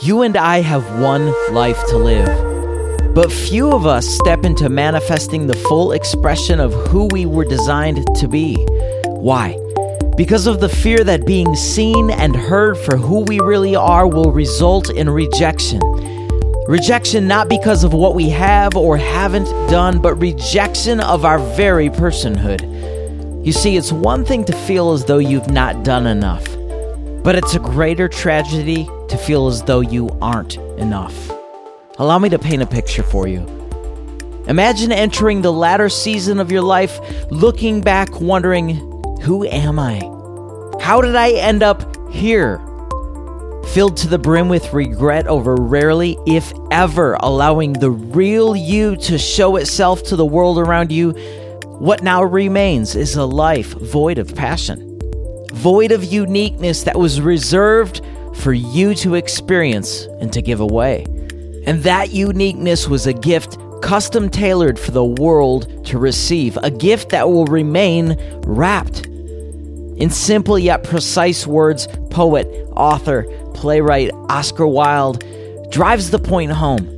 You and I have one life to live. But few of us step into manifesting the full expression of who we were designed to be. Why? Because of the fear that being seen and heard for who we really are will result in rejection. Rejection not because of what we have or haven't done, but rejection of our very personhood. You see, it's one thing to feel as though you've not done enough, but it's a greater tragedy to feel as though you aren't enough. Allow me to paint a picture for you. Imagine entering the latter season of your life, looking back, wondering, Who am I? How did I end up here? Filled to the brim with regret over rarely, if ever, allowing the real you to show itself to the world around you, what now remains is a life void of passion, void of uniqueness that was reserved for you to experience and to give away. And that uniqueness was a gift custom tailored for the world to receive, a gift that will remain wrapped. In simple yet precise words, poet, author, playwright Oscar Wilde drives the point home.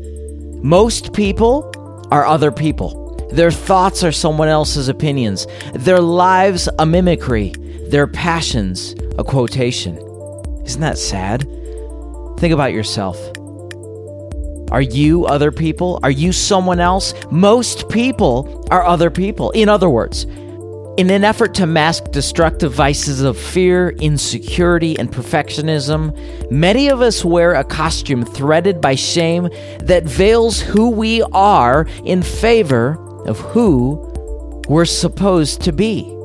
Most people are other people. Their thoughts are someone else's opinions. Their lives a mimicry. Their passions a quotation. Isn't that sad? Think about yourself. Are you other people? Are you someone else? Most people are other people. In other words, in an effort to mask destructive vices of fear, insecurity, and perfectionism, many of us wear a costume threaded by shame that veils who we are in favor of who we're supposed to be.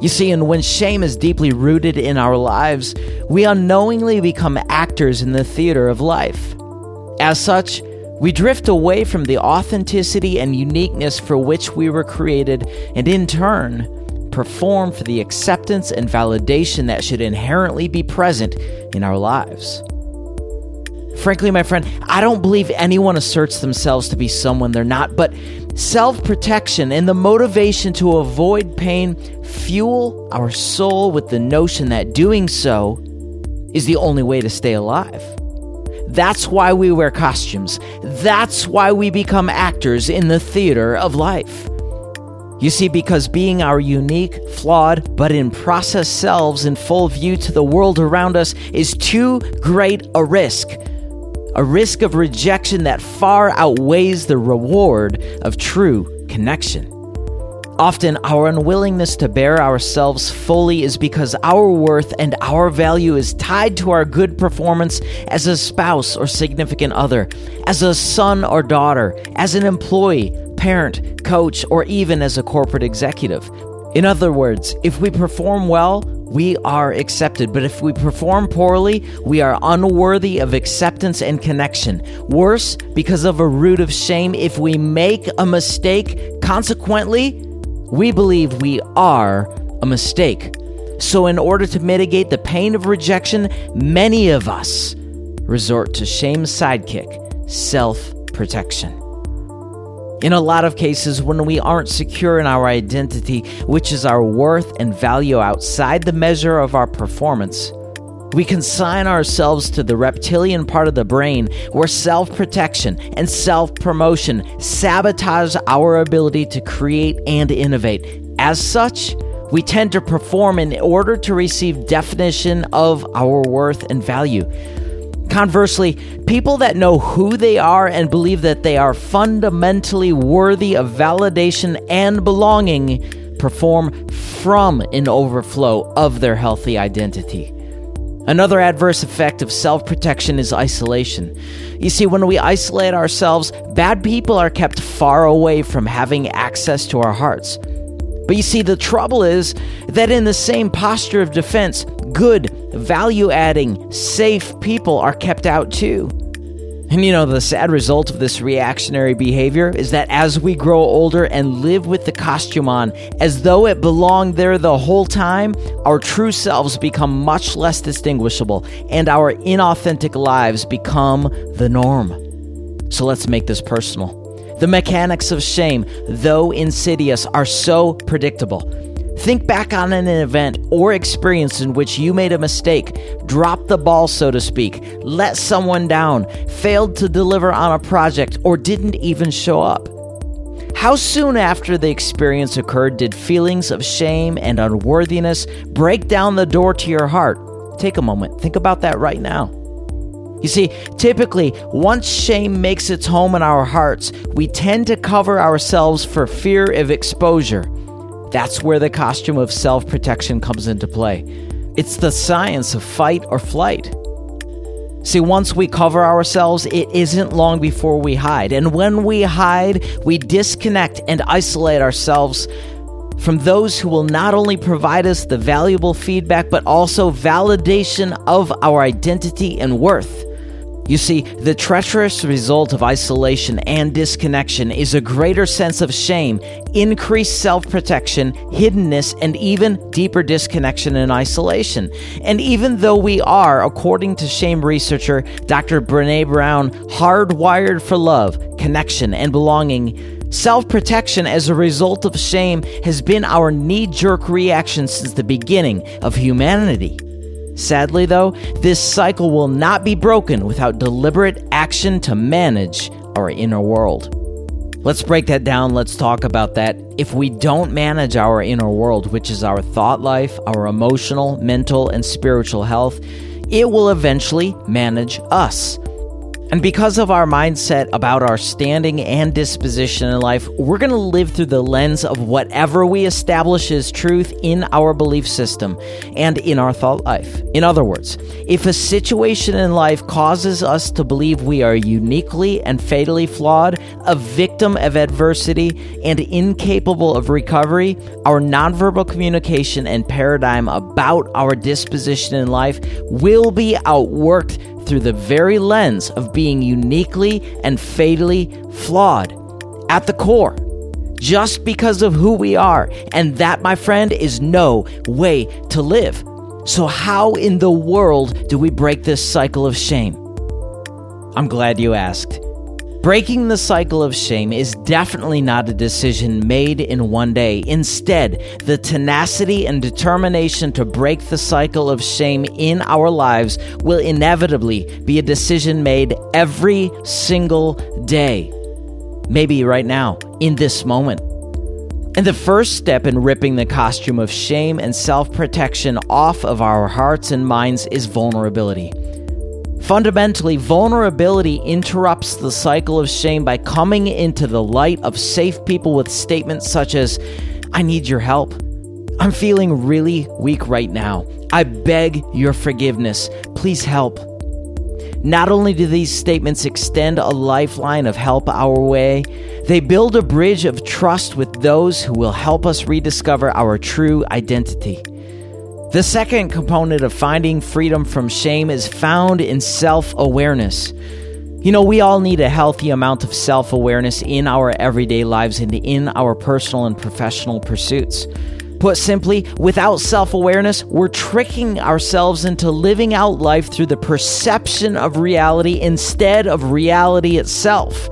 You see, and when shame is deeply rooted in our lives, we unknowingly become actors in the theater of life. As such, we drift away from the authenticity and uniqueness for which we were created, and in turn, perform for the acceptance and validation that should inherently be present in our lives. Frankly, my friend, I don't believe anyone asserts themselves to be someone they're not, but self protection and the motivation to avoid pain fuel our soul with the notion that doing so is the only way to stay alive. That's why we wear costumes. That's why we become actors in the theater of life. You see, because being our unique, flawed, but in process selves in full view to the world around us is too great a risk a risk of rejection that far outweighs the reward of true connection. Often, our unwillingness to bear ourselves fully is because our worth and our value is tied to our good performance as a spouse or significant other, as a son or daughter, as an employee, parent, coach, or even as a corporate executive. In other words, if we perform well, we are accepted. But if we perform poorly, we are unworthy of acceptance and connection. Worse, because of a root of shame, if we make a mistake, consequently, we believe we are a mistake. So, in order to mitigate the pain of rejection, many of us resort to shame's sidekick, self protection. In a lot of cases, when we aren't secure in our identity, which is our worth and value outside the measure of our performance, we consign ourselves to the reptilian part of the brain where self protection and self promotion sabotage our ability to create and innovate. As such, we tend to perform in order to receive definition of our worth and value. Conversely, people that know who they are and believe that they are fundamentally worthy of validation and belonging perform from an overflow of their healthy identity. Another adverse effect of self protection is isolation. You see, when we isolate ourselves, bad people are kept far away from having access to our hearts. But you see, the trouble is that in the same posture of defense, good, value adding, safe people are kept out too. And you know, the sad result of this reactionary behavior is that as we grow older and live with the costume on as though it belonged there the whole time, our true selves become much less distinguishable and our inauthentic lives become the norm. So let's make this personal. The mechanics of shame, though insidious, are so predictable. Think back on an event or experience in which you made a mistake, dropped the ball, so to speak, let someone down, failed to deliver on a project, or didn't even show up. How soon after the experience occurred did feelings of shame and unworthiness break down the door to your heart? Take a moment, think about that right now. You see, typically, once shame makes its home in our hearts, we tend to cover ourselves for fear of exposure. That's where the costume of self protection comes into play. It's the science of fight or flight. See, once we cover ourselves, it isn't long before we hide. And when we hide, we disconnect and isolate ourselves from those who will not only provide us the valuable feedback, but also validation of our identity and worth. You see, the treacherous result of isolation and disconnection is a greater sense of shame, increased self protection, hiddenness, and even deeper disconnection and isolation. And even though we are, according to shame researcher Dr. Brene Brown, hardwired for love, connection, and belonging, Self protection as a result of shame has been our knee jerk reaction since the beginning of humanity. Sadly, though, this cycle will not be broken without deliberate action to manage our inner world. Let's break that down. Let's talk about that. If we don't manage our inner world, which is our thought life, our emotional, mental, and spiritual health, it will eventually manage us. And because of our mindset about our standing and disposition in life, we're going to live through the lens of whatever we establish as truth in our belief system and in our thought life. In other words, if a situation in life causes us to believe we are uniquely and fatally flawed, a victim of adversity, and incapable of recovery, our nonverbal communication and paradigm about our disposition in life will be outworked through the very lens of being uniquely and fatally flawed at the core, just because of who we are. And that, my friend, is no way to live. So, how in the world do we break this cycle of shame? I'm glad you asked. Breaking the cycle of shame is definitely not a decision made in one day. Instead, the tenacity and determination to break the cycle of shame in our lives will inevitably be a decision made every single day. Maybe right now, in this moment. And the first step in ripping the costume of shame and self protection off of our hearts and minds is vulnerability. Fundamentally, vulnerability interrupts the cycle of shame by coming into the light of safe people with statements such as, I need your help. I'm feeling really weak right now. I beg your forgiveness. Please help. Not only do these statements extend a lifeline of help our way, they build a bridge of trust with those who will help us rediscover our true identity. The second component of finding freedom from shame is found in self awareness. You know, we all need a healthy amount of self awareness in our everyday lives and in our personal and professional pursuits. Put simply, without self awareness, we're tricking ourselves into living out life through the perception of reality instead of reality itself.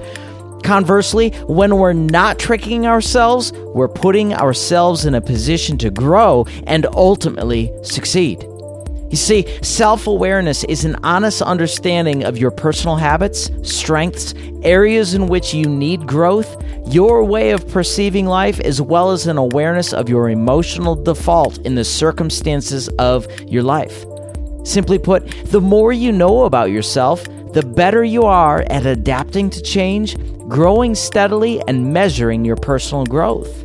Conversely, when we're not tricking ourselves, we're putting ourselves in a position to grow and ultimately succeed. You see, self awareness is an honest understanding of your personal habits, strengths, areas in which you need growth, your way of perceiving life, as well as an awareness of your emotional default in the circumstances of your life. Simply put, the more you know about yourself, the better you are at adapting to change, growing steadily, and measuring your personal growth.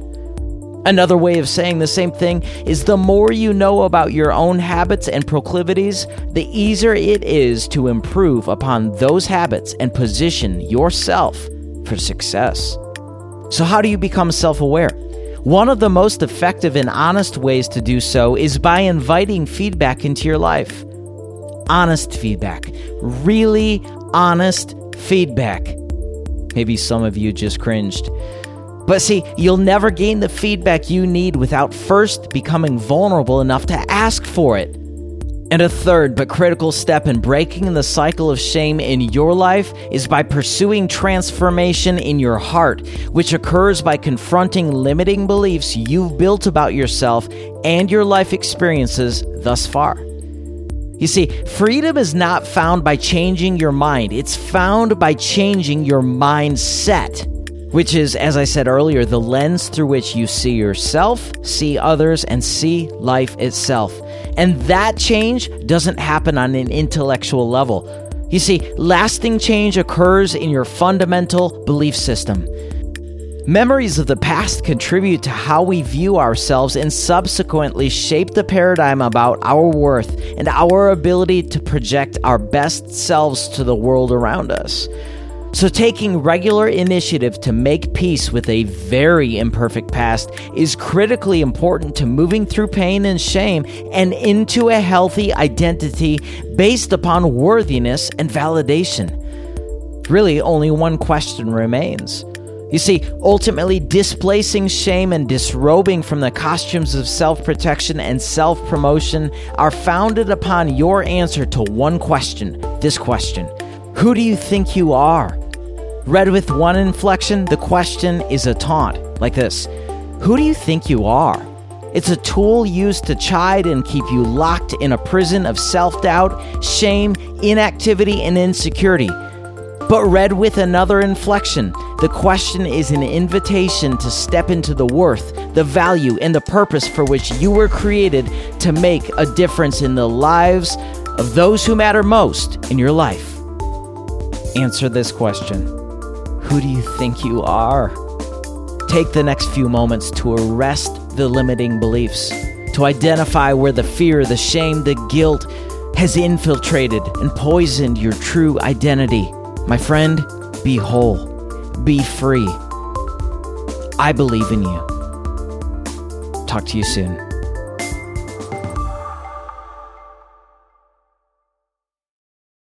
Another way of saying the same thing is the more you know about your own habits and proclivities, the easier it is to improve upon those habits and position yourself for success. So, how do you become self aware? One of the most effective and honest ways to do so is by inviting feedback into your life. Honest feedback. Really honest feedback. Maybe some of you just cringed. But see, you'll never gain the feedback you need without first becoming vulnerable enough to ask for it. And a third but critical step in breaking the cycle of shame in your life is by pursuing transformation in your heart, which occurs by confronting limiting beliefs you've built about yourself and your life experiences thus far. You see, freedom is not found by changing your mind, it's found by changing your mindset which is, as I said earlier, the lens through which you see yourself, see others, and see life itself. And that change doesn't happen on an intellectual level. You see, lasting change occurs in your fundamental belief system. Memories of the past contribute to how we view ourselves and subsequently shape the paradigm about our worth and our ability to project our best selves to the world around us. So, taking regular initiative to make peace with a very imperfect past is critically important to moving through pain and shame and into a healthy identity based upon worthiness and validation. Really, only one question remains. You see, ultimately, displacing shame and disrobing from the costumes of self protection and self promotion are founded upon your answer to one question this question Who do you think you are? Read with one inflection, the question is a taunt, like this Who do you think you are? It's a tool used to chide and keep you locked in a prison of self doubt, shame, inactivity, and insecurity. But read with another inflection, the question is an invitation to step into the worth, the value, and the purpose for which you were created to make a difference in the lives of those who matter most in your life. Answer this question. Who do you think you are? Take the next few moments to arrest the limiting beliefs, to identify where the fear, the shame, the guilt has infiltrated and poisoned your true identity. My friend, be whole, be free. I believe in you. Talk to you soon.